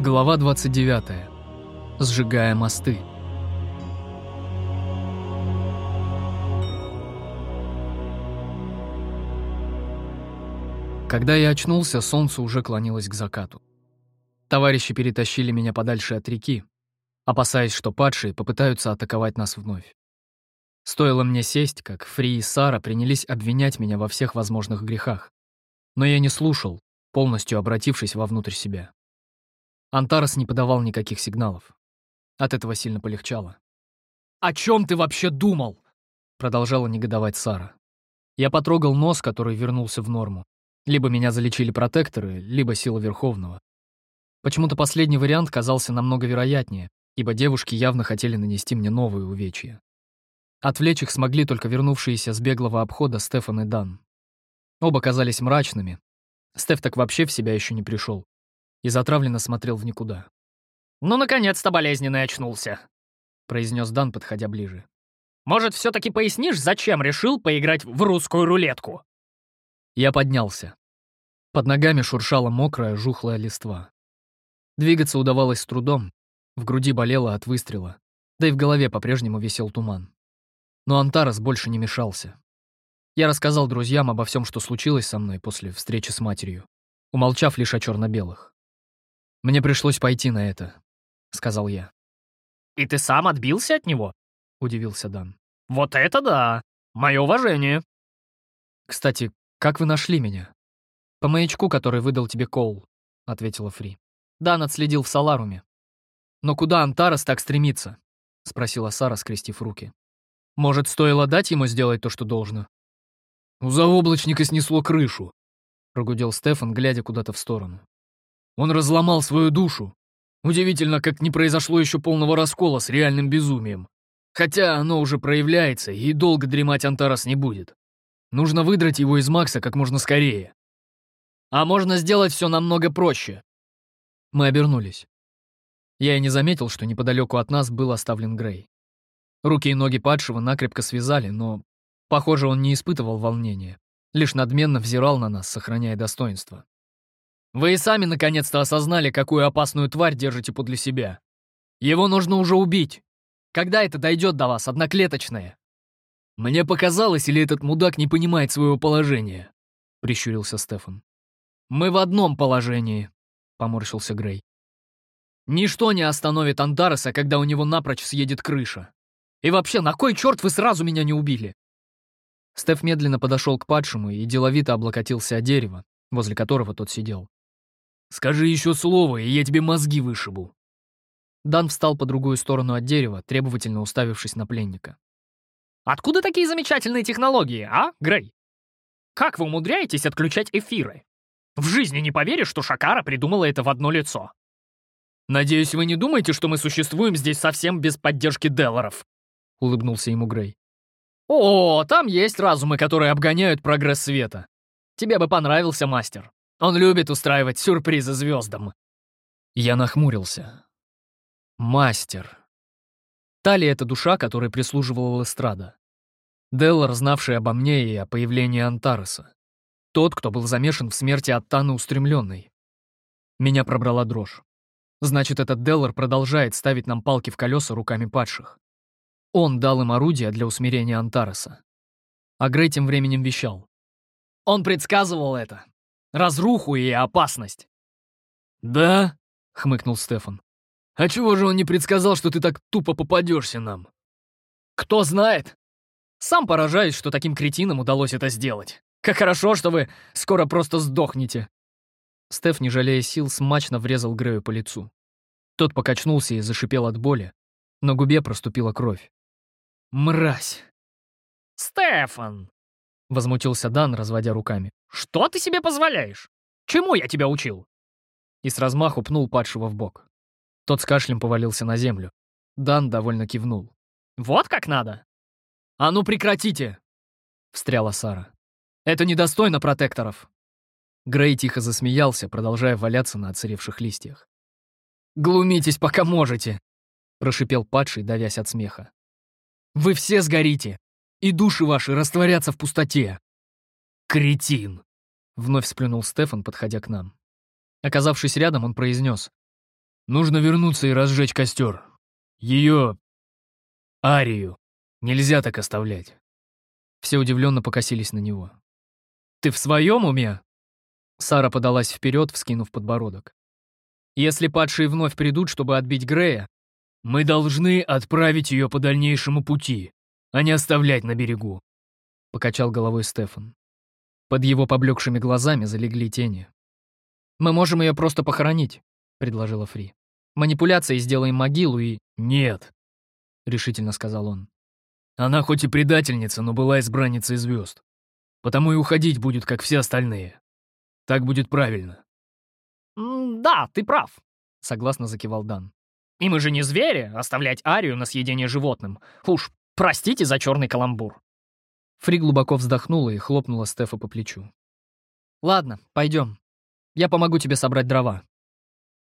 Глава 29. Сжигая мосты. Когда я очнулся, солнце уже клонилось к закату. Товарищи перетащили меня подальше от реки, опасаясь, что падшие попытаются атаковать нас вновь. Стоило мне сесть, как Фри и Сара принялись обвинять меня во всех возможных грехах. Но я не слушал, полностью обратившись вовнутрь себя. Антарес не подавал никаких сигналов. От этого сильно полегчало. «О чем ты вообще думал?» Продолжала негодовать Сара. Я потрогал нос, который вернулся в норму. Либо меня залечили протекторы, либо сила Верховного. Почему-то последний вариант казался намного вероятнее, ибо девушки явно хотели нанести мне новые увечья. Отвлечь их смогли только вернувшиеся с беглого обхода Стефан и Дан. Оба казались мрачными. Стеф так вообще в себя еще не пришел и затравленно смотрел в никуда. «Ну, наконец-то болезненный очнулся», — произнес Дан, подходя ближе. «Может, все-таки пояснишь, зачем решил поиграть в русскую рулетку?» Я поднялся. Под ногами шуршала мокрая, жухлая листва. Двигаться удавалось с трудом, в груди болело от выстрела, да и в голове по-прежнему висел туман. Но Антарас больше не мешался. Я рассказал друзьям обо всем, что случилось со мной после встречи с матерью, умолчав лишь о черно-белых. «Мне пришлось пойти на это», — сказал я. «И ты сам отбился от него?» — удивился Дан. «Вот это да! Мое уважение!» «Кстати, как вы нашли меня?» «По маячку, который выдал тебе Коул», — ответила Фри. «Дан отследил в Саларуме». «Но куда Антарас так стремится?» — спросила Сара, скрестив руки. «Может, стоило дать ему сделать то, что должно?» «У заоблачника снесло крышу», — прогудел Стефан, глядя куда-то в сторону. Он разломал свою душу. Удивительно, как не произошло еще полного раскола с реальным безумием. Хотя оно уже проявляется, и долго дремать Антарас не будет. Нужно выдрать его из Макса как можно скорее. А можно сделать все намного проще. Мы обернулись. Я и не заметил, что неподалеку от нас был оставлен Грей. Руки и ноги падшего накрепко связали, но, похоже, он не испытывал волнения, лишь надменно взирал на нас, сохраняя достоинство. Вы и сами наконец-то осознали, какую опасную тварь держите подле себя. Его нужно уже убить. Когда это дойдет до вас, одноклеточное? Мне показалось, или этот мудак не понимает своего положения? Прищурился Стефан. Мы в одном положении, поморщился Грей. Ничто не остановит Андареса, когда у него напрочь съедет крыша. И вообще, на кой черт вы сразу меня не убили? Стеф медленно подошел к падшему и деловито облокотился о дерево, возле которого тот сидел. Скажи еще слово, и я тебе мозги вышибу». Дан встал по другую сторону от дерева, требовательно уставившись на пленника. «Откуда такие замечательные технологии, а, Грей? Как вы умудряетесь отключать эфиры? В жизни не поверишь, что Шакара придумала это в одно лицо. Надеюсь, вы не думаете, что мы существуем здесь совсем без поддержки Делларов?» — улыбнулся ему Грей. «О, там есть разумы, которые обгоняют прогресс света. Тебе бы понравился, мастер. Он любит устраивать сюрпризы звездам. Я нахмурился. Мастер. Тали — это душа, которой прислуживала Эстрада. Деллар, знавший обо мне и о появлении Антареса. Тот, кто был замешан в смерти Аттаны Устремленной. Меня пробрала дрожь. Значит, этот Деллар продолжает ставить нам палки в колеса руками падших. Он дал им орудия для усмирения Антареса. А Грей тем временем вещал. Он предсказывал это разруху и опасность. «Да?» — хмыкнул Стефан. «А чего же он не предсказал, что ты так тупо попадешься нам?» «Кто знает. Сам поражаюсь, что таким кретинам удалось это сделать. Как хорошо, что вы скоро просто сдохнете». Стеф, не жалея сил, смачно врезал Грею по лицу. Тот покачнулся и зашипел от боли. На губе проступила кровь. «Мразь!» «Стефан!» — возмутился Дан, разводя руками. «Что ты себе позволяешь? Чему я тебя учил?» И с размаху пнул падшего в бок. Тот с кашлем повалился на землю. Дан довольно кивнул. «Вот как надо!» «А ну прекратите!» — встряла Сара. «Это недостойно протекторов!» Грей тихо засмеялся, продолжая валяться на отсыревших листьях. «Глумитесь, пока можете!» — прошипел падший, давясь от смеха. «Вы все сгорите! И души ваши растворятся в пустоте. Кретин! Вновь сплюнул Стефан, подходя к нам. Оказавшись рядом, он произнес. Нужно вернуться и разжечь костер. Ее... Арию. Нельзя так оставлять. Все удивленно покосились на него. «Ты в своем уме?» Сара подалась вперед, вскинув подбородок. «Если падшие вновь придут, чтобы отбить Грея, мы должны отправить ее по дальнейшему пути, а не оставлять на берегу», — покачал головой Стефан. Под его поблекшими глазами залегли тени. «Мы можем ее просто похоронить», — предложила Фри. «Манипуляцией сделаем могилу и...» «Нет», — решительно сказал он. «Она хоть и предательница, но была избранницей звезд. Потому и уходить будет, как все остальные. Так будет правильно». «Да, ты прав», — согласно закивал Дан. «И мы же не звери, оставлять Арию на съедение животным. Уж простите за черный каламбур». Фри глубоко вздохнула и хлопнула Стефа по плечу. «Ладно, пойдем. Я помогу тебе собрать дрова».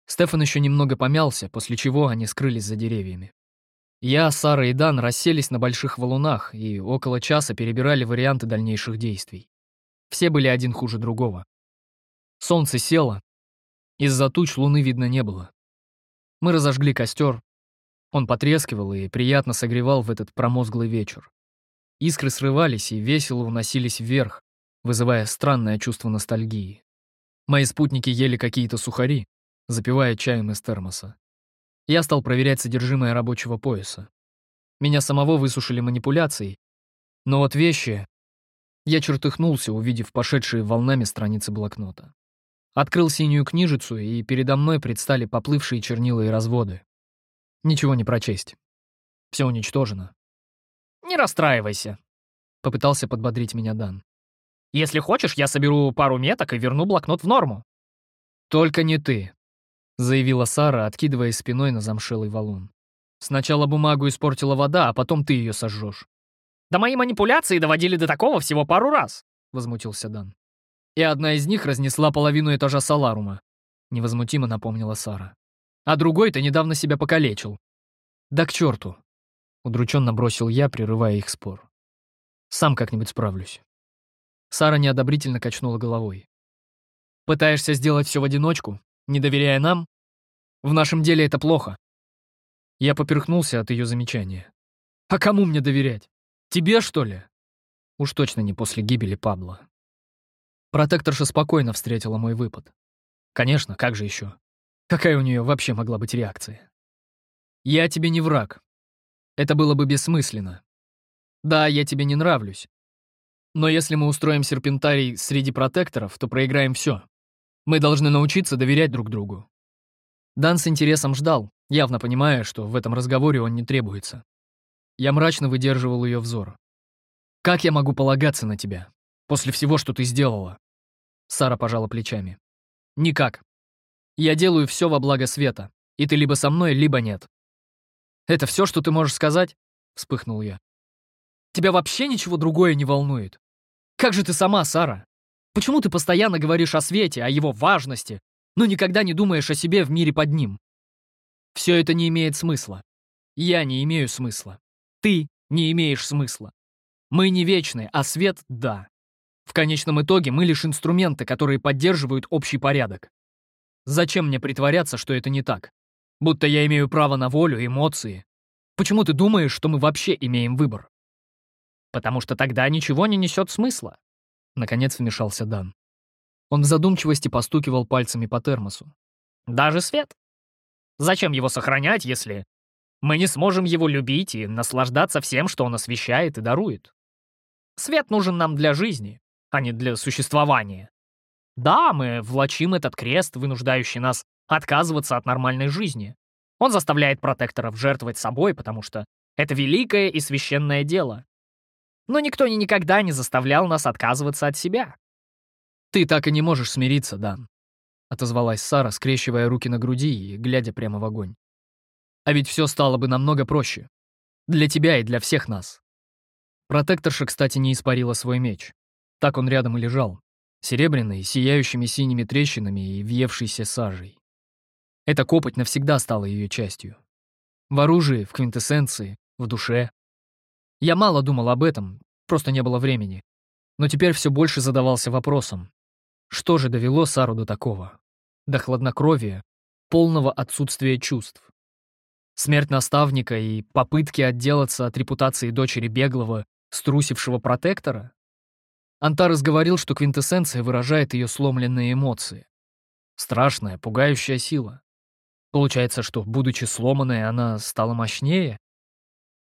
Стефан еще немного помялся, после чего они скрылись за деревьями. Я, Сара и Дан расселись на больших валунах и около часа перебирали варианты дальнейших действий. Все были один хуже другого. Солнце село. Из-за туч луны видно не было. Мы разожгли костер. Он потрескивал и приятно согревал в этот промозглый вечер. Искры срывались и весело уносились вверх, вызывая странное чувство ностальгии. Мои спутники ели какие-то сухари, запивая чаем из термоса. Я стал проверять содержимое рабочего пояса. Меня самого высушили манипуляцией, но вот вещи... Я чертыхнулся, увидев пошедшие волнами страницы блокнота. Открыл синюю книжицу, и передо мной предстали поплывшие чернила и разводы. Ничего не прочесть. Все уничтожено. «Не расстраивайся», — попытался подбодрить меня Дан. Если хочешь, я соберу пару меток и верну блокнот в норму». «Только не ты», — заявила Сара, откидывая спиной на замшелый валун. «Сначала бумагу испортила вода, а потом ты ее сожжешь». «Да мои манипуляции доводили до такого всего пару раз», — возмутился Дан. «И одна из них разнесла половину этажа Саларума», — невозмутимо напомнила Сара. «А другой ты недавно себя покалечил». «Да к черту!» — удрученно бросил я, прерывая их спор. «Сам как-нибудь справлюсь». Сара неодобрительно качнула головой. «Пытаешься сделать все в одиночку, не доверяя нам? В нашем деле это плохо». Я поперхнулся от ее замечания. «А кому мне доверять? Тебе, что ли?» Уж точно не после гибели Пабло. Протекторша спокойно встретила мой выпад. Конечно, как же еще? Какая у нее вообще могла быть реакция? «Я тебе не враг. Это было бы бессмысленно. Да, я тебе не нравлюсь, но если мы устроим серпентарий среди протекторов, то проиграем все. Мы должны научиться доверять друг другу. Дан с интересом ждал, явно понимая, что в этом разговоре он не требуется. Я мрачно выдерживал ее взор. «Как я могу полагаться на тебя? После всего, что ты сделала?» Сара пожала плечами. «Никак. Я делаю все во благо света, и ты либо со мной, либо нет». «Это все, что ты можешь сказать?» — вспыхнул я. «Тебя вообще ничего другое не волнует?» Как же ты сама, Сара? Почему ты постоянно говоришь о свете, о его важности, но никогда не думаешь о себе в мире под ним? Все это не имеет смысла. Я не имею смысла. Ты не имеешь смысла. Мы не вечны, а свет — да. В конечном итоге мы лишь инструменты, которые поддерживают общий порядок. Зачем мне притворяться, что это не так? Будто я имею право на волю, эмоции. Почему ты думаешь, что мы вообще имеем выбор? потому что тогда ничего не несет смысла. Наконец вмешался Дан. Он в задумчивости постукивал пальцами по термосу. Даже свет. Зачем его сохранять, если мы не сможем его любить и наслаждаться всем, что он освещает и дарует? Свет нужен нам для жизни, а не для существования. Да, мы влачим этот крест, вынуждающий нас отказываться от нормальной жизни. Он заставляет протекторов жертвовать собой, потому что это великое и священное дело. Но никто и никогда не заставлял нас отказываться от себя. «Ты так и не можешь смириться, Дан», — отозвалась Сара, скрещивая руки на груди и глядя прямо в огонь. «А ведь все стало бы намного проще. Для тебя и для всех нас». Протекторша, кстати, не испарила свой меч. Так он рядом и лежал, серебряный, сияющими синими трещинами и въевшейся сажей. Эта копоть навсегда стала ее частью. В оружии, в квинтэссенции, в душе, я мало думал об этом, просто не было времени. Но теперь все больше задавался вопросом. Что же довело Сару до такого? До хладнокровия, полного отсутствия чувств. Смерть наставника и попытки отделаться от репутации дочери беглого, струсившего протектора? Антарес говорил, что квинтэссенция выражает ее сломленные эмоции. Страшная, пугающая сила. Получается, что, будучи сломанной, она стала мощнее?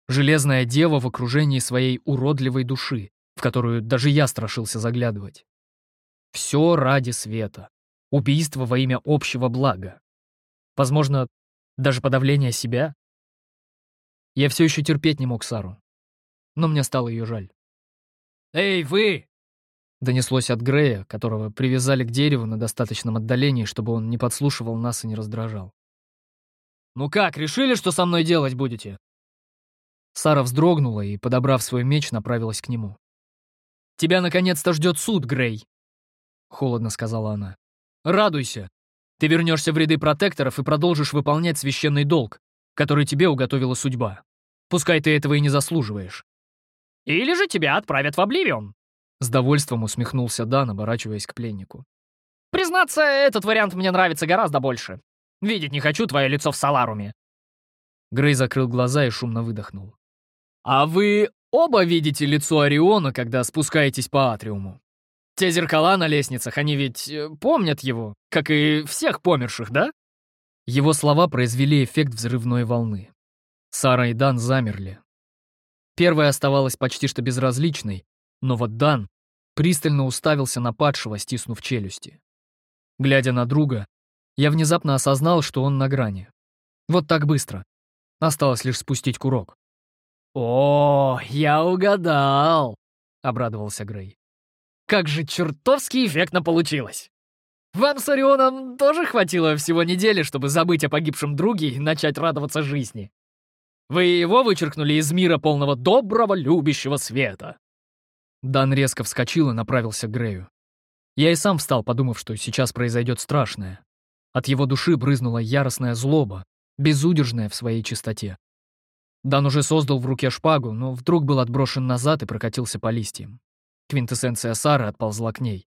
Железная дева в окружении своей уродливой души, в которую даже я страшился заглядывать. Все ради света. Убийство во имя общего блага. Возможно, даже подавление себя? Я все еще терпеть не мог Сару. Но мне стало ее жаль. «Эй, вы!» Донеслось от Грея, которого привязали к дереву на достаточном отдалении, чтобы он не подслушивал нас и не раздражал. «Ну как, решили, что со мной делать будете?» Сара вздрогнула и, подобрав свой меч, направилась к нему. «Тебя наконец-то ждет суд, Грей!» — холодно сказала она. «Радуйся! Ты вернешься в ряды протекторов и продолжишь выполнять священный долг, который тебе уготовила судьба. Пускай ты этого и не заслуживаешь. Или же тебя отправят в Обливион. С довольством усмехнулся Дан, оборачиваясь к пленнику. Признаться, этот вариант мне нравится гораздо больше. Видеть не хочу твое лицо в Саларуме. Грей закрыл глаза и шумно выдохнул. «А вы оба видите лицо Ориона, когда спускаетесь по атриуму?» Те зеркала на лестницах, они ведь э, помнят его, как и всех померших, да? Его слова произвели эффект взрывной волны. Сара и Дан замерли. Первая оставалась почти что безразличной, но вот Дан пристально уставился на падшего, стиснув челюсти. Глядя на друга, я внезапно осознал, что он на грани. Вот так быстро. Осталось лишь спустить курок. «О, я угадал!» — обрадовался Грей. Как же чертовски эффектно получилось! Вам с Орионом тоже хватило всего недели, чтобы забыть о погибшем друге и начать радоваться жизни. Вы его вычеркнули из мира полного доброго, любящего света. Дан резко вскочил и направился к Грею. Я и сам встал, подумав, что сейчас произойдет страшное. От его души брызнула яростная злоба, безудержная в своей чистоте. Дан уже создал в руке шпагу, но вдруг был отброшен назад и прокатился по листьям. Квинтэссенция Сары отползла к ней.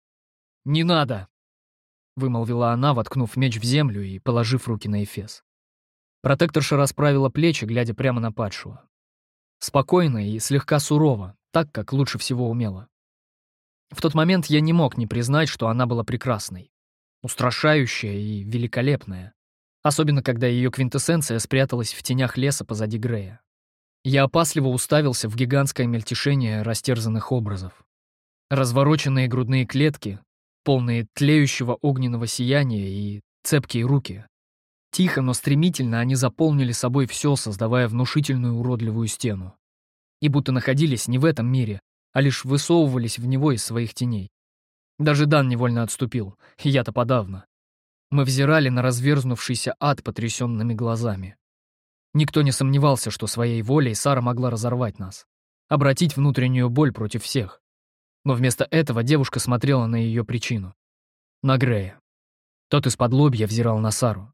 «Не надо!» — вымолвила она, воткнув меч в землю и положив руки на эфес. Протекторша расправила плечи, глядя прямо на падшего. Спокойно и слегка сурово, так, как лучше всего умела. В тот момент я не мог не признать, что она была прекрасной, устрашающая и великолепная, особенно когда ее квинтэссенция спряталась в тенях леса позади Грея. Я опасливо уставился в гигантское мельтешение растерзанных образов. Развороченные грудные клетки, полные тлеющего огненного сияния и цепкие руки. Тихо, но стремительно они заполнили собой все, создавая внушительную уродливую стену. И будто находились не в этом мире, а лишь высовывались в него из своих теней. Даже Дан невольно отступил, я-то подавно. Мы взирали на разверзнувшийся ад потрясенными глазами. Никто не сомневался, что своей волей Сара могла разорвать нас, обратить внутреннюю боль против всех. Но вместо этого девушка смотрела на ее причину. На Грея. Тот из-под лобья взирал на Сару.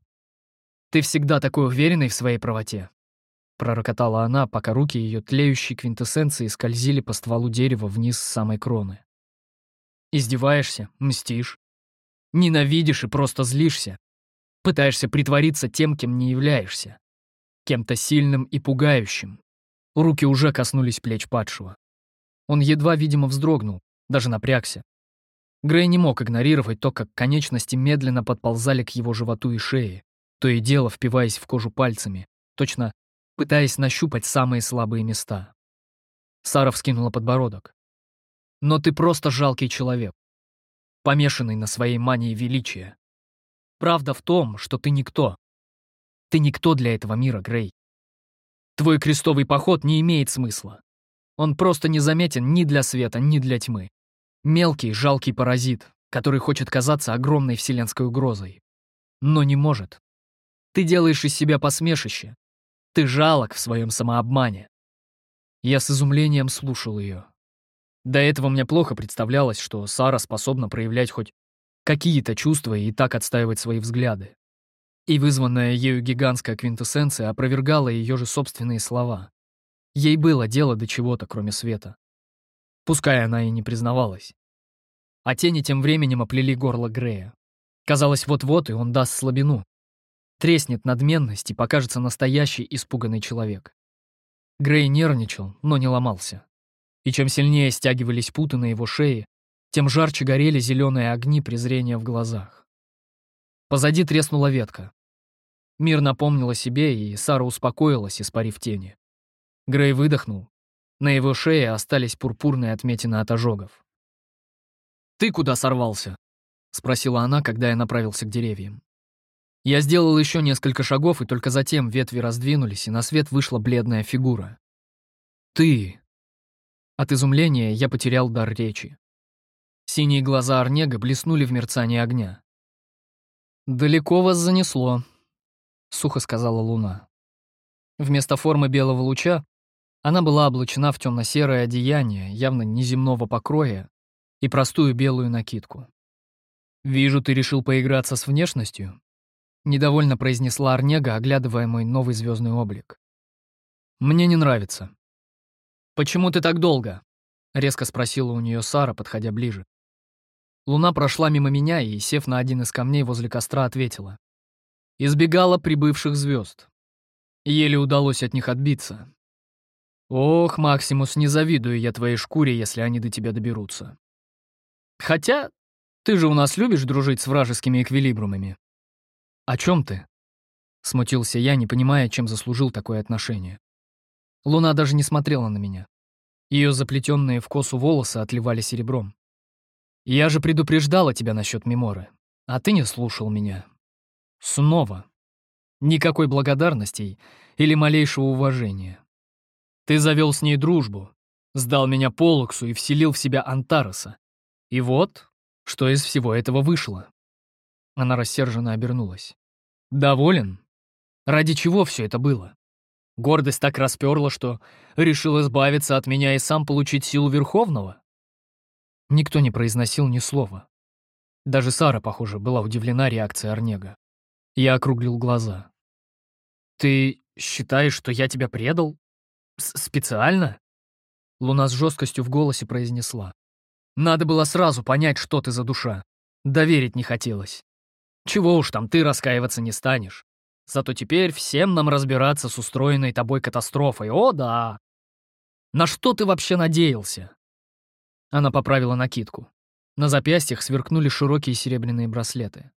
«Ты всегда такой уверенный в своей правоте», — пророкотала она, пока руки ее тлеющей квинтэссенции скользили по стволу дерева вниз с самой кроны. «Издеваешься, мстишь, ненавидишь и просто злишься, пытаешься притвориться тем, кем не являешься, кем-то сильным и пугающим». Руки уже коснулись плеч падшего. Он едва, видимо, вздрогнул, даже напрягся. Грей не мог игнорировать то, как конечности медленно подползали к его животу и шее, то и дело впиваясь в кожу пальцами, точно пытаясь нащупать самые слабые места. Сара вскинула подбородок. «Но ты просто жалкий человек, помешанный на своей мании величия. Правда в том, что ты никто. Ты никто для этого мира, Грей. Твой крестовый поход не имеет смысла. Он просто незаметен ни для света, ни для тьмы. Мелкий, жалкий паразит, который хочет казаться огромной вселенской угрозой. Но не может. Ты делаешь из себя посмешище. Ты жалок в своем самообмане. Я с изумлением слушал ее. До этого мне плохо представлялось, что Сара способна проявлять хоть какие-то чувства и так отстаивать свои взгляды. И вызванная ею гигантская квинтэссенция опровергала ее же собственные слова. Ей было дело до чего-то, кроме света. Пускай она и не признавалась. А тени тем временем оплели горло Грея. Казалось, вот-вот и он даст слабину. Треснет надменность и покажется настоящий испуганный человек. Грей нервничал, но не ломался. И чем сильнее стягивались путы на его шее, тем жарче горели зеленые огни презрения в глазах. Позади треснула ветка. Мир напомнил о себе, и Сара успокоилась, испарив тени. Грей выдохнул. На его шее остались пурпурные отметины от ожогов. «Ты куда сорвался?» — спросила она, когда я направился к деревьям. Я сделал еще несколько шагов, и только затем ветви раздвинулись, и на свет вышла бледная фигура. «Ты!» От изумления я потерял дар речи. Синие глаза Орнега блеснули в мерцании огня. «Далеко вас занесло», — сухо сказала луна. Вместо формы белого луча она была облачена в темно-серое одеяние, явно неземного покроя, и простую белую накидку. «Вижу, ты решил поиграться с внешностью», — недовольно произнесла Орнега, оглядывая мой новый звездный облик. «Мне не нравится». «Почему ты так долго?» — резко спросила у нее Сара, подходя ближе. Луна прошла мимо меня и, сев на один из камней возле костра, ответила. Избегала прибывших звезд. Еле удалось от них отбиться. Ох, Максимус, не завидую я твоей шкуре, если они до тебя доберутся. Хотя, ты же у нас любишь дружить с вражескими эквилибрумами. О чем ты? Смутился я, не понимая, чем заслужил такое отношение. Луна даже не смотрела на меня. Ее заплетенные в косу волосы отливали серебром. Я же предупреждала тебя насчет Меморы, а ты не слушал меня. Снова. Никакой благодарности или малейшего уважения. Ты завел с ней дружбу, сдал меня Полуксу и вселил в себя Антароса. И вот, что из всего этого вышло. Она рассерженно обернулась. Доволен? Ради чего все это было? Гордость так расперла, что решил избавиться от меня и сам получить силу Верховного? Никто не произносил ни слова. Даже Сара, похоже, была удивлена реакцией Орнега. Я округлил глаза. «Ты считаешь, что я тебя предал? С Специально?» Луна с жесткостью в голосе произнесла. «Надо было сразу понять, что ты за душа. Доверить не хотелось. Чего уж там, ты раскаиваться не станешь. Зато теперь всем нам разбираться с устроенной тобой катастрофой. О, да! На что ты вообще надеялся? Она поправила накидку. На запястьях сверкнули широкие серебряные браслеты.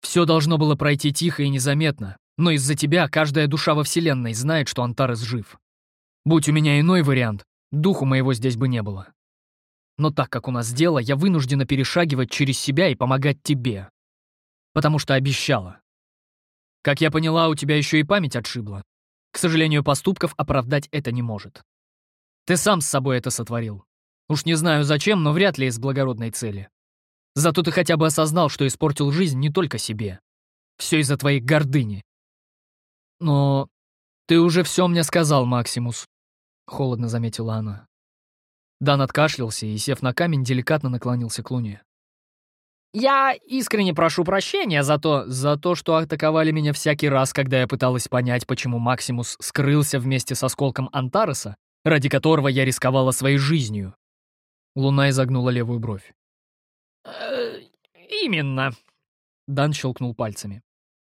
Все должно было пройти тихо и незаметно, но из-за тебя каждая душа во Вселенной знает, что Антарес жив. Будь у меня иной вариант, духу моего здесь бы не было. Но так как у нас дело, я вынуждена перешагивать через себя и помогать тебе. Потому что обещала. Как я поняла, у тебя еще и память отшибла. К сожалению, поступков оправдать это не может. Ты сам с собой это сотворил. Уж не знаю зачем, но вряд ли из благородной цели. Зато ты хотя бы осознал, что испортил жизнь не только себе. Все из-за твоей гордыни. Но ты уже все мне сказал, Максимус, — холодно заметила она. Дан откашлялся и, сев на камень, деликатно наклонился к луне. «Я искренне прошу прощения за то, за то, что атаковали меня всякий раз, когда я пыталась понять, почему Максимус скрылся вместе с осколком Антареса, ради которого я рисковала своей жизнью. Луна изогнула левую бровь. «Э, «Именно», — Дан щелкнул пальцами.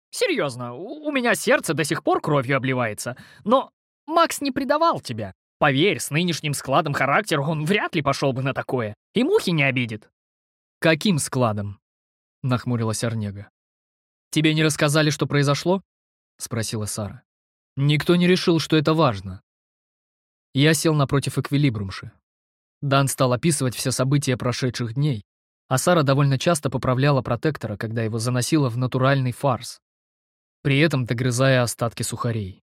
«Серьезно, у меня сердце до сих пор кровью обливается, но Макс не предавал тебя. Поверь, с нынешним складом характера он вряд ли пошел бы на такое, и мухи не обидит». «Каким складом?» — нахмурилась Орнега. «Тебе не рассказали, что произошло?» — спросила Сара. «Никто не решил, что это важно». Я сел напротив эквилибрумши. Дан стал описывать все события прошедших дней, а Сара довольно часто поправляла протектора, когда его заносило в натуральный фарс, при этом догрызая остатки сухарей.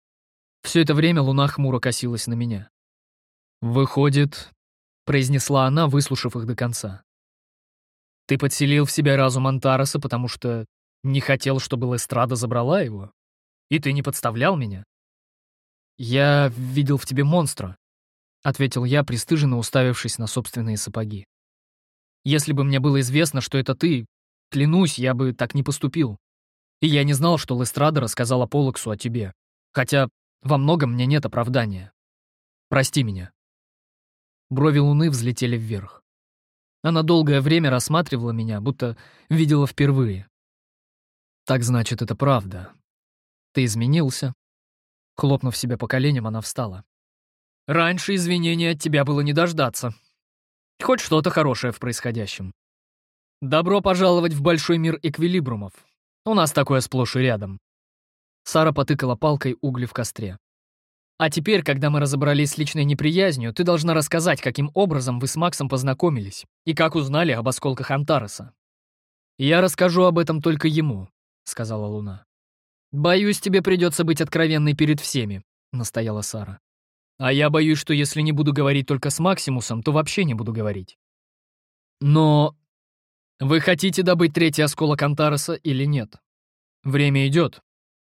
Все это время луна хмуро косилась на меня. «Выходит», — произнесла она, выслушав их до конца. «Ты подселил в себя разум Антараса, потому что не хотел, чтобы Лестрада забрала его? И ты не подставлял меня?» «Я видел в тебе монстра», — ответил я, пристыженно уставившись на собственные сапоги. «Если бы мне было известно, что это ты, клянусь, я бы так не поступил. И я не знал, что Лестрада рассказала Полоксу о тебе. Хотя во многом мне нет оправдания. Прости меня». Брови луны взлетели вверх. Она долгое время рассматривала меня, будто видела впервые. так значит, это правда. Ты изменился?» Хлопнув себя по коленям, она встала. «Раньше извинения от тебя было не дождаться. Хоть что-то хорошее в происходящем. Добро пожаловать в большой мир эквилибрумов. У нас такое сплошь и рядом». Сара потыкала палкой угли в костре. «А теперь, когда мы разобрались с личной неприязнью, ты должна рассказать, каким образом вы с Максом познакомились и как узнали об осколках Антареса». «Я расскажу об этом только ему», — сказала Луна. «Боюсь, тебе придется быть откровенной перед всеми», — настояла Сара. «А я боюсь, что если не буду говорить только с Максимусом, то вообще не буду говорить». «Но вы хотите добыть третий осколок Антареса или нет? Время идет.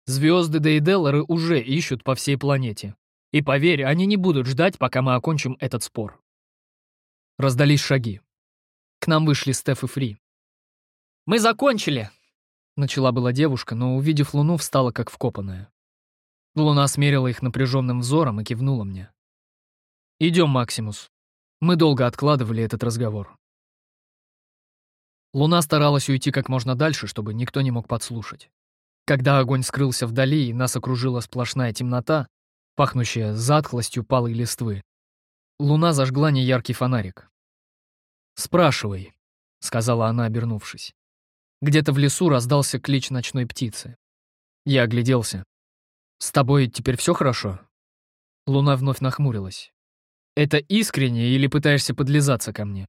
Звезды Деллары уже ищут по всей планете. И поверь, они не будут ждать, пока мы окончим этот спор». Раздались шаги. К нам вышли Стеф и Фри. «Мы закончили!» Начала была девушка, но, увидев Луну, встала как вкопанная. Луна смерила их напряженным взором и кивнула мне. «Идем, Максимус. Мы долго откладывали этот разговор». Луна старалась уйти как можно дальше, чтобы никто не мог подслушать. Когда огонь скрылся вдали и нас окружила сплошная темнота, пахнущая затхлостью палой листвы, Луна зажгла неяркий фонарик. «Спрашивай», — сказала она, обернувшись. Где-то в лесу раздался клич ночной птицы. Я огляделся. «С тобой теперь все хорошо?» Луна вновь нахмурилась. «Это искренне или пытаешься подлизаться ко мне?»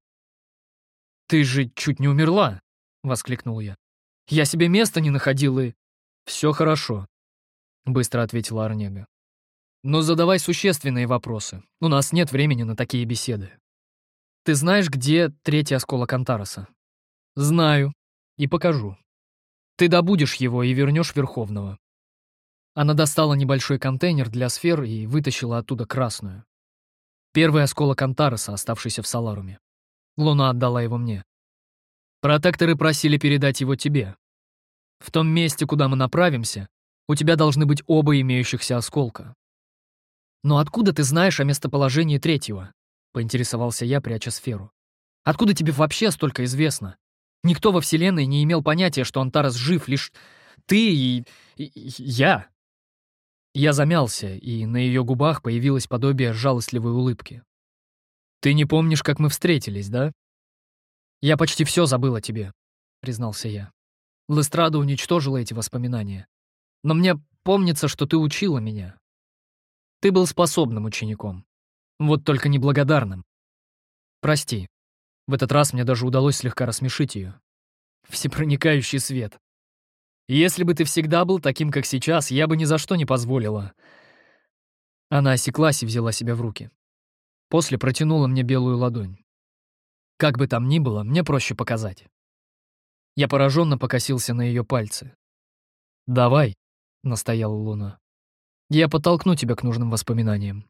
«Ты же чуть не умерла!» — воскликнул я. «Я себе места не находил и...» «Все хорошо», — быстро ответила Арнега. «Но задавай существенные вопросы. У нас нет времени на такие беседы. Ты знаешь, где третий осколок Антароса?» «Знаю», и покажу. Ты добудешь его и вернешь Верховного». Она достала небольшой контейнер для сфер и вытащила оттуда красную. Первый осколок Антареса, оставшийся в Саларуме. Луна отдала его мне. Протекторы просили передать его тебе. В том месте, куда мы направимся, у тебя должны быть оба имеющихся осколка. «Но откуда ты знаешь о местоположении третьего?» — поинтересовался я, пряча сферу. «Откуда тебе вообще столько известно? Никто во Вселенной не имел понятия, что Антарес жив, лишь ты и... и... я. Я замялся, и на ее губах появилось подобие жалостливой улыбки. «Ты не помнишь, как мы встретились, да?» «Я почти все забыл о тебе», — признался я. Лестрада уничтожила эти воспоминания. Но мне помнится, что ты учила меня. Ты был способным учеником. Вот только неблагодарным. Прости. В этот раз мне даже удалось слегка рассмешить ее. Всепроникающий свет. Если бы ты всегда был таким, как сейчас, я бы ни за что не позволила. Она осеклась и взяла себя в руки. После протянула мне белую ладонь. Как бы там ни было, мне проще показать. Я пораженно покосился на ее пальцы. «Давай», — настояла Луна. «Я подтолкну тебя к нужным воспоминаниям».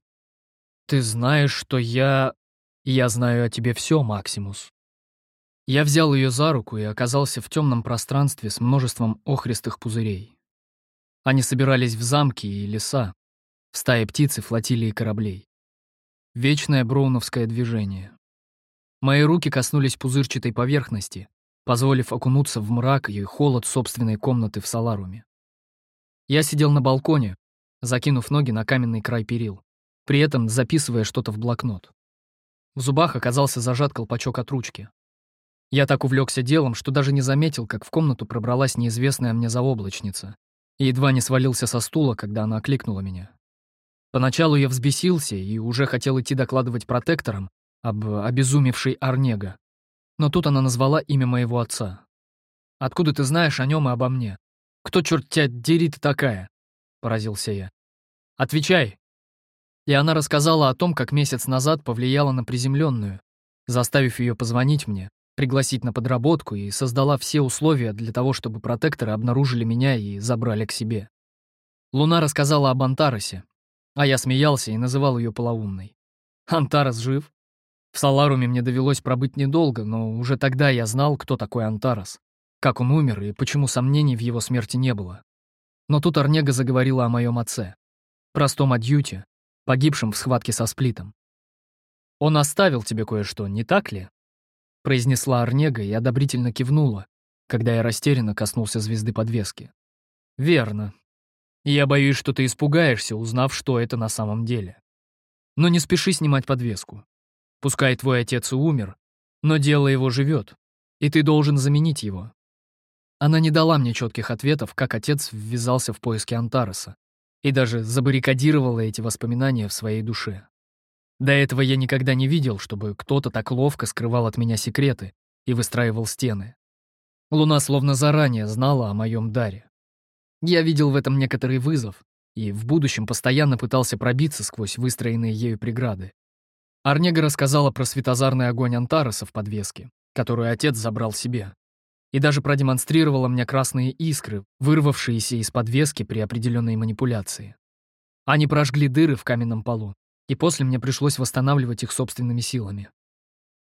«Ты знаешь, что я...» «Я знаю о тебе все, Максимус». Я взял ее за руку и оказался в темном пространстве с множеством охристых пузырей. Они собирались в замки и леса, в стае птиц и флотилии кораблей. Вечное броуновское движение. Мои руки коснулись пузырчатой поверхности, позволив окунуться в мрак и холод собственной комнаты в Саларуме. Я сидел на балконе, закинув ноги на каменный край перил, при этом записывая что-то в блокнот. В зубах оказался зажат колпачок от ручки. Я так увлекся делом, что даже не заметил, как в комнату пробралась неизвестная мне заоблачница, и едва не свалился со стула, когда она окликнула меня. Поначалу я взбесился и уже хотел идти докладывать протекторам об обезумевшей Арнега. Но тут она назвала имя моего отца. «Откуда ты знаешь о нем и обо мне? Кто, черт тебя, дери такая?» — поразился я. «Отвечай!» И она рассказала о том, как месяц назад повлияла на приземленную, заставив ее позвонить мне, пригласить на подработку и создала все условия для того, чтобы протекторы обнаружили меня и забрали к себе. Луна рассказала об Антаросе, а я смеялся и называл ее полоумной. Антарос жив? В Саларуме мне довелось пробыть недолго, но уже тогда я знал, кто такой Антарос, как он умер и почему сомнений в его смерти не было. Но тут Арнега заговорила о моем отце, простом адъюте, погибшим в схватке со Сплитом. «Он оставил тебе кое-что, не так ли?» произнесла Арнега и одобрительно кивнула, когда я растерянно коснулся звезды подвески. «Верно. Я боюсь, что ты испугаешься, узнав, что это на самом деле. Но не спеши снимать подвеску. Пускай твой отец и умер, но дело его живет, и ты должен заменить его». Она не дала мне четких ответов, как отец ввязался в поиски Антареса, и даже забаррикадировала эти воспоминания в своей душе. До этого я никогда не видел, чтобы кто-то так ловко скрывал от меня секреты и выстраивал стены. Луна словно заранее знала о моем даре. Я видел в этом некоторый вызов и в будущем постоянно пытался пробиться сквозь выстроенные ею преграды. Арнега рассказала про светозарный огонь Антареса в подвеске, которую отец забрал себе, и даже продемонстрировала мне красные искры, вырвавшиеся из подвески при определенной манипуляции. Они прожгли дыры в каменном полу, и после мне пришлось восстанавливать их собственными силами.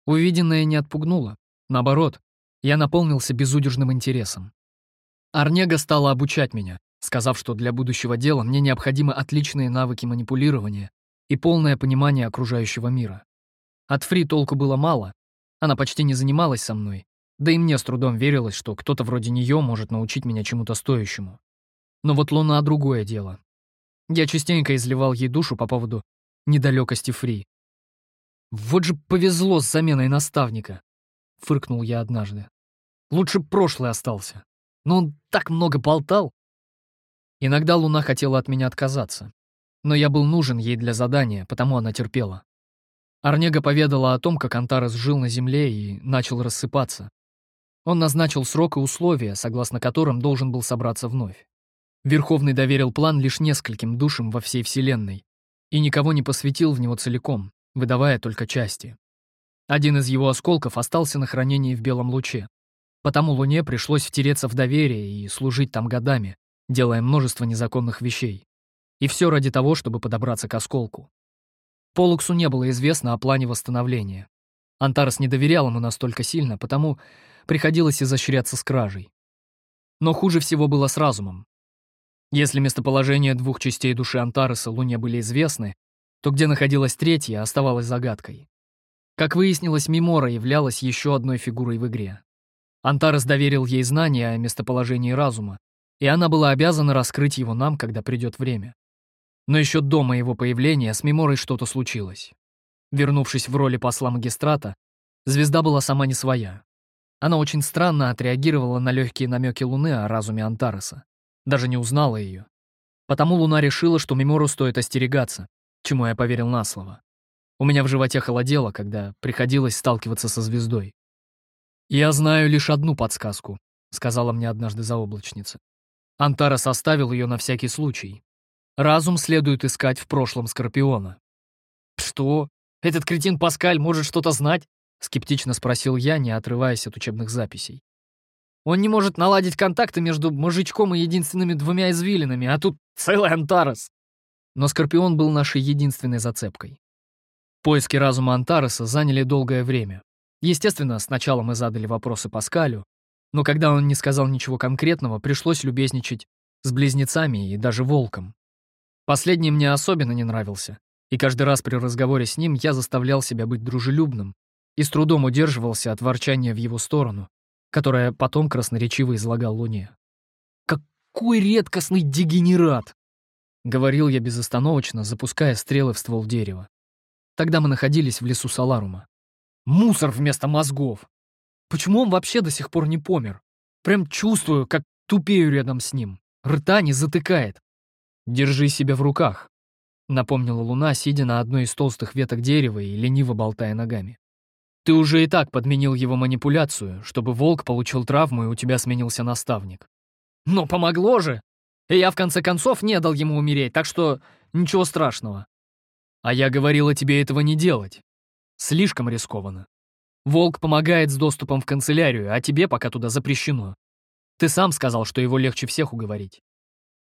Увиденное не отпугнуло. Наоборот, я наполнился безудержным интересом. Арнега стала обучать меня, сказав, что для будущего дела мне необходимы отличные навыки манипулирования и полное понимание окружающего мира. От Фри толку было мало, она почти не занималась со мной, да и мне с трудом верилось, что кто-то вроде нее может научить меня чему-то стоящему. Но вот Луна — другое дело. Я частенько изливал ей душу по поводу недалекости Фри. «Вот же повезло с заменой наставника!» — фыркнул я однажды. «Лучше прошлый остался. Но он так много болтал!» Иногда Луна хотела от меня отказаться. Но я был нужен ей для задания, потому она терпела. Арнега поведала о том, как Антарес жил на Земле и начал рассыпаться. Он назначил срок и условия, согласно которым должен был собраться вновь. Верховный доверил план лишь нескольким душам во всей Вселенной, и никого не посвятил в него целиком, выдавая только части. Один из его осколков остался на хранении в белом луче. Потому Луне пришлось втереться в доверие и служить там годами, делая множество незаконных вещей. И все ради того, чтобы подобраться к осколку. Полуксу не было известно о плане восстановления. Антарес не доверял ему настолько сильно, потому приходилось изощряться с кражей. Но хуже всего было с разумом. Если местоположение двух частей души Антареса Луне были известны, то где находилась третья, оставалась загадкой. Как выяснилось, Мимора являлась еще одной фигурой в игре. Антарес доверил ей знания о местоположении разума, и она была обязана раскрыть его нам, когда придет время. Но еще до моего появления с Миморой что-то случилось. Вернувшись в роли посла магистрата, звезда была сама не своя. Она очень странно отреагировала на легкие намеки Луны о разуме Антареса даже не узнала ее. Потому Луна решила, что Мимору стоит остерегаться, чему я поверил на слово. У меня в животе холодело, когда приходилось сталкиваться со звездой. «Я знаю лишь одну подсказку», — сказала мне однажды заоблачница. Антара составил ее на всякий случай. Разум следует искать в прошлом Скорпиона. «Что? Этот кретин Паскаль может что-то знать?» — скептично спросил я, не отрываясь от учебных записей. Он не может наладить контакты между мужичком и единственными двумя извилинами, а тут целый Антарес. Но Скорпион был нашей единственной зацепкой. Поиски разума Антареса заняли долгое время. Естественно, сначала мы задали вопросы Паскалю, но когда он не сказал ничего конкретного, пришлось любезничать с близнецами и даже волком. Последний мне особенно не нравился, и каждый раз при разговоре с ним я заставлял себя быть дружелюбным и с трудом удерживался от ворчания в его сторону, которое потом красноречиво излагал Луне. «Какой редкостный дегенерат!» — говорил я безостановочно, запуская стрелы в ствол дерева. Тогда мы находились в лесу Саларума. «Мусор вместо мозгов! Почему он вообще до сих пор не помер? Прям чувствую, как тупею рядом с ним. Рта не затыкает. Держи себя в руках», — напомнила Луна, сидя на одной из толстых веток дерева и лениво болтая ногами. Ты уже и так подменил его манипуляцию, чтобы волк получил травму и у тебя сменился наставник. Но помогло же! И я в конце концов не дал ему умереть, так что ничего страшного. А я говорила тебе этого не делать. Слишком рискованно. Волк помогает с доступом в канцелярию, а тебе пока туда запрещено. Ты сам сказал, что его легче всех уговорить.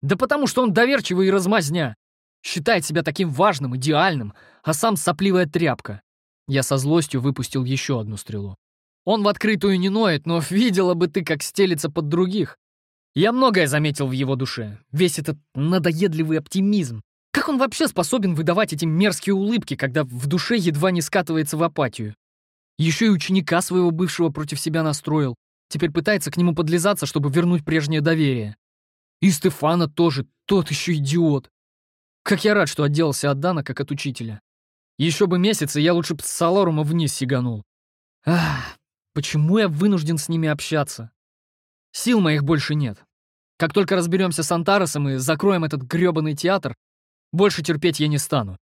Да потому что он доверчивый и размазня. Считает себя таким важным, идеальным, а сам сопливая тряпка. Я со злостью выпустил еще одну стрелу. Он в открытую не ноет, но видела бы ты, как стелится под других. Я многое заметил в его душе. Весь этот надоедливый оптимизм. Как он вообще способен выдавать эти мерзкие улыбки, когда в душе едва не скатывается в апатию? Еще и ученика своего бывшего против себя настроил. Теперь пытается к нему подлизаться, чтобы вернуть прежнее доверие. И Стефана тоже, тот еще идиот. Как я рад, что отделался от Дана, как от учителя. Еще бы месяц, и я лучше б с Салорума вниз сиганул. Ах, почему я вынужден с ними общаться? Сил моих больше нет. Как только разберемся с Антаросом и закроем этот грёбаный театр, больше терпеть я не стану.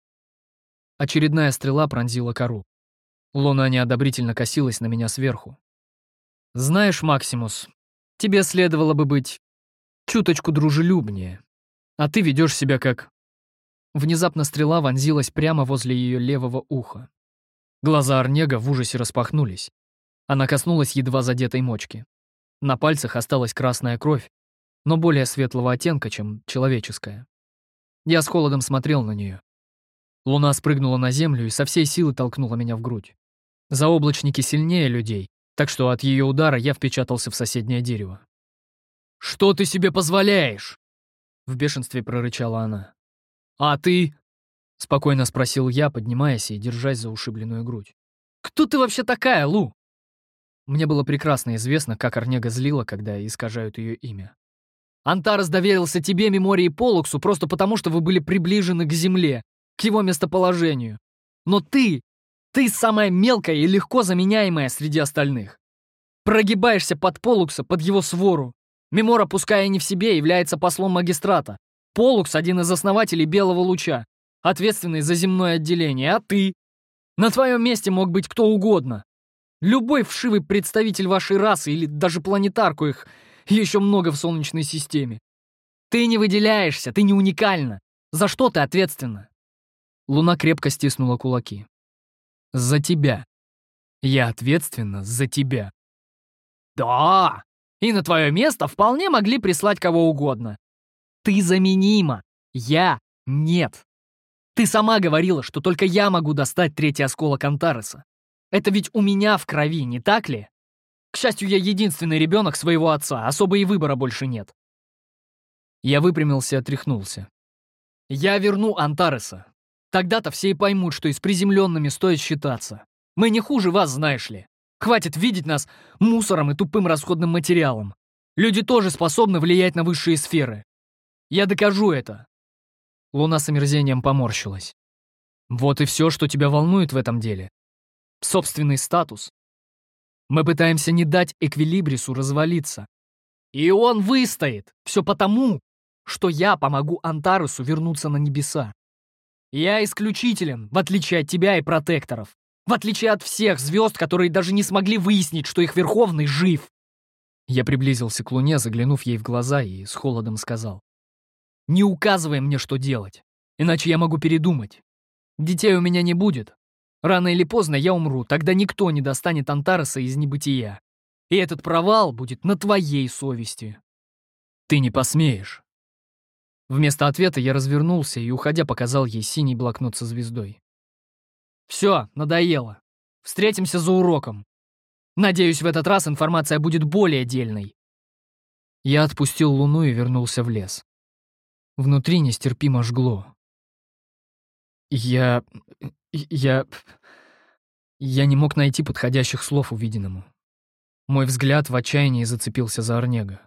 Очередная стрела пронзила кору. Луна неодобрительно косилась на меня сверху. «Знаешь, Максимус, тебе следовало бы быть чуточку дружелюбнее, а ты ведешь себя как...» Внезапно стрела вонзилась прямо возле ее левого уха. Глаза Арнега в ужасе распахнулись. Она коснулась едва задетой мочки. На пальцах осталась красная кровь, но более светлого оттенка, чем человеческая. Я с холодом смотрел на нее. Луна спрыгнула на землю и со всей силы толкнула меня в грудь. Заоблачники сильнее людей, так что от ее удара я впечатался в соседнее дерево. «Что ты себе позволяешь?» В бешенстве прорычала она. «А ты?» — спокойно спросил я, поднимаясь и держась за ушибленную грудь. «Кто ты вообще такая, Лу?» Мне было прекрасно известно, как Арнега злила, когда искажают ее имя. Антарес доверился тебе, Мемории Полуксу, просто потому, что вы были приближены к Земле, к его местоположению. Но ты, ты самая мелкая и легко заменяемая среди остальных. Прогибаешься под Полукса, под его свору. Мемора, пускай и не в себе, является послом магистрата. Полукс — один из основателей Белого Луча, ответственный за земное отделение, а ты? На твоем месте мог быть кто угодно. Любой вшивый представитель вашей расы или даже планетарку их еще много в Солнечной системе. Ты не выделяешься, ты не уникальна. За что ты ответственна? Луна крепко стиснула кулаки. За тебя. Я ответственна за тебя. Да, и на твое место вполне могли прислать кого угодно. Ты заменима. Я — нет. Ты сама говорила, что только я могу достать третий осколок Антареса. Это ведь у меня в крови, не так ли? К счастью, я единственный ребенок своего отца, особо и выбора больше нет. Я выпрямился и отряхнулся. Я верну Антареса. Тогда-то все и поймут, что и с приземленными стоит считаться. Мы не хуже вас, знаешь ли. Хватит видеть нас мусором и тупым расходным материалом. Люди тоже способны влиять на высшие сферы. Я докажу это. Луна с омерзением поморщилась. Вот и все, что тебя волнует в этом деле. Собственный статус, мы пытаемся не дать Эквилибрису развалиться. И он выстоит. Все потому, что я помогу Антарусу вернуться на небеса. Я исключителен, в отличие от тебя и протекторов. В отличие от всех звезд, которые даже не смогли выяснить, что их Верховный жив. Я приблизился к Луне, заглянув ей в глаза, и с холодом сказал. «Не указывай мне, что делать, иначе я могу передумать. Детей у меня не будет, Рано или поздно я умру, тогда никто не достанет Антареса из небытия. И этот провал будет на твоей совести. Ты не посмеешь. Вместо ответа я развернулся и, уходя, показал ей синий блокнот со звездой. Все, надоело. Встретимся за уроком. Надеюсь, в этот раз информация будет более дельной. Я отпустил луну и вернулся в лес. Внутри нестерпимо жгло. Я... я... Я не мог найти подходящих слов увиденному. Мой взгляд в отчаянии зацепился за Орнега.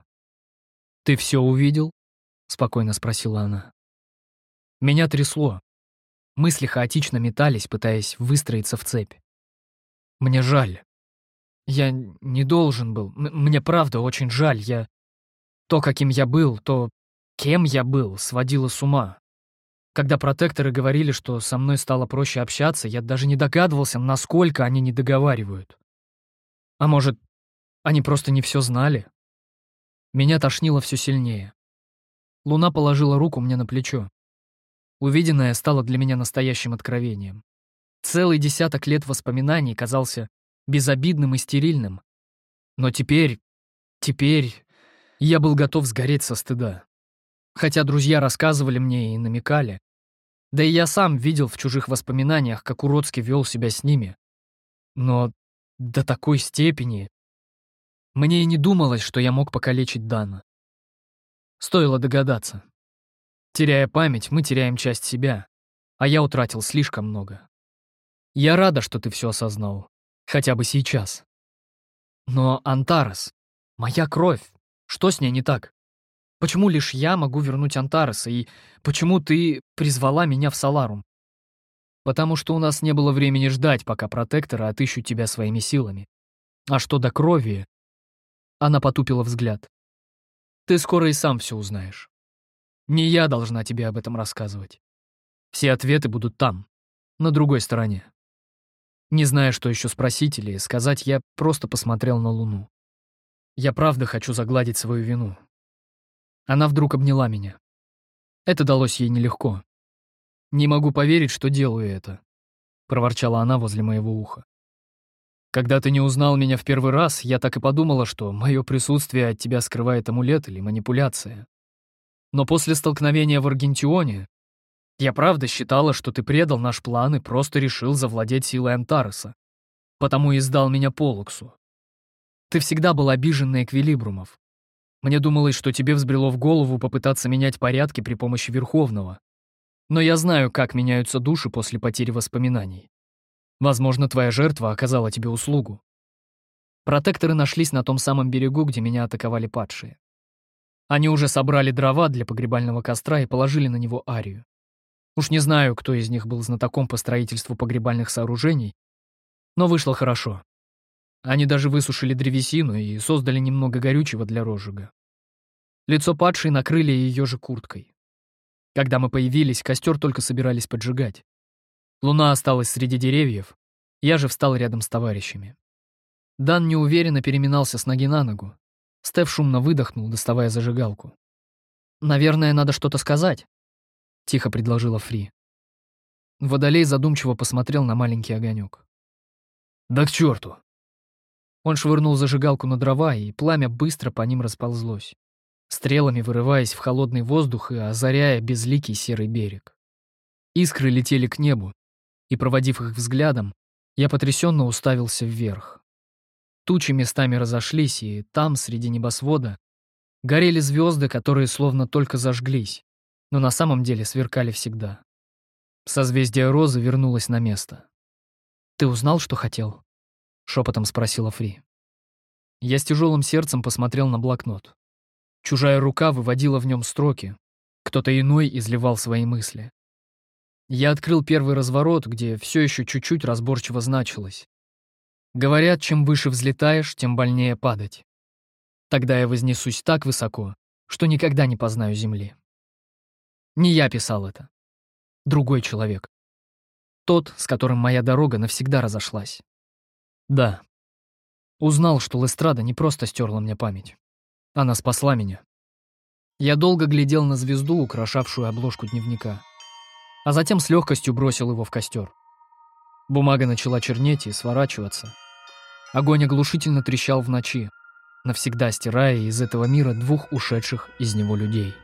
«Ты все увидел?» — спокойно спросила она. Меня трясло. Мысли хаотично метались, пытаясь выстроиться в цепь. Мне жаль. Я не должен был. М мне правда очень жаль. Я... То, каким я был, то, кем я был, сводило с ума. Когда протекторы говорили, что со мной стало проще общаться, я даже не догадывался, насколько они не договаривают. А может, они просто не все знали? Меня тошнило все сильнее. Луна положила руку мне на плечо. Увиденное стало для меня настоящим откровением. Целый десяток лет воспоминаний казался безобидным и стерильным. Но теперь, теперь я был готов сгореть со стыда. Хотя друзья рассказывали мне и намекали. Да и я сам видел в чужих воспоминаниях, как уродски вел себя с ними. Но до такой степени... Мне и не думалось, что я мог покалечить Дана. Стоило догадаться. Теряя память, мы теряем часть себя, а я утратил слишком много. Я рада, что ты все осознал. Хотя бы сейчас. Но Антарес, Моя кровь. Что с ней не так? Почему лишь я могу вернуть Антареса, и почему ты призвала меня в Саларум? Потому что у нас не было времени ждать, пока протекторы отыщут тебя своими силами. А что до крови? Она потупила взгляд. Ты скоро и сам все узнаешь. Не я должна тебе об этом рассказывать. Все ответы будут там, на другой стороне. Не зная, что еще спросить или сказать, я просто посмотрел на Луну. Я правда хочу загладить свою вину. Она вдруг обняла меня. Это далось ей нелегко. «Не могу поверить, что делаю это», — проворчала она возле моего уха. «Когда ты не узнал меня в первый раз, я так и подумала, что мое присутствие от тебя скрывает амулет или манипуляция. Но после столкновения в Аргентионе я правда считала, что ты предал наш план и просто решил завладеть силой Антареса. Потому и сдал меня Полуксу. Ты всегда был обижен на эквилибрумов. Мне думалось, что тебе взбрело в голову попытаться менять порядки при помощи Верховного. Но я знаю, как меняются души после потери воспоминаний. Возможно, твоя жертва оказала тебе услугу. Протекторы нашлись на том самом берегу, где меня атаковали падшие. Они уже собрали дрова для погребального костра и положили на него арию. Уж не знаю, кто из них был знатоком по строительству погребальных сооружений, но вышло хорошо. Они даже высушили древесину и создали немного горючего для розжига. Лицо падшей накрыли ее же курткой. Когда мы появились, костер только собирались поджигать. Луна осталась среди деревьев, я же встал рядом с товарищами. Дан неуверенно переминался с ноги на ногу. Стеф шумно выдохнул, доставая зажигалку. «Наверное, надо что-то сказать», — тихо предложила Фри. Водолей задумчиво посмотрел на маленький огонек. «Да к черту! Он швырнул зажигалку на дрова, и пламя быстро по ним расползлось, стрелами вырываясь в холодный воздух и озаряя безликий серый берег. Искры летели к небу, и, проводив их взглядом, я потрясенно уставился вверх. Тучи местами разошлись, и там, среди небосвода, горели звезды, которые словно только зажглись, но на самом деле сверкали всегда. Созвездие Розы вернулось на место. «Ты узнал, что хотел?» — шепотом спросила Фри. Я с тяжелым сердцем посмотрел на блокнот. Чужая рука выводила в нем строки. Кто-то иной изливал свои мысли. Я открыл первый разворот, где все еще чуть-чуть разборчиво значилось. Говорят, чем выше взлетаешь, тем больнее падать. Тогда я вознесусь так высоко, что никогда не познаю земли. Не я писал это. Другой человек. Тот, с которым моя дорога навсегда разошлась. Да. Узнал, что Лестрада не просто стерла мне память. Она спасла меня. Я долго глядел на звезду, украшавшую обложку дневника, а затем с легкостью бросил его в костер. Бумага начала чернеть и сворачиваться. Огонь оглушительно трещал в ночи, навсегда стирая из этого мира двух ушедших из него людей.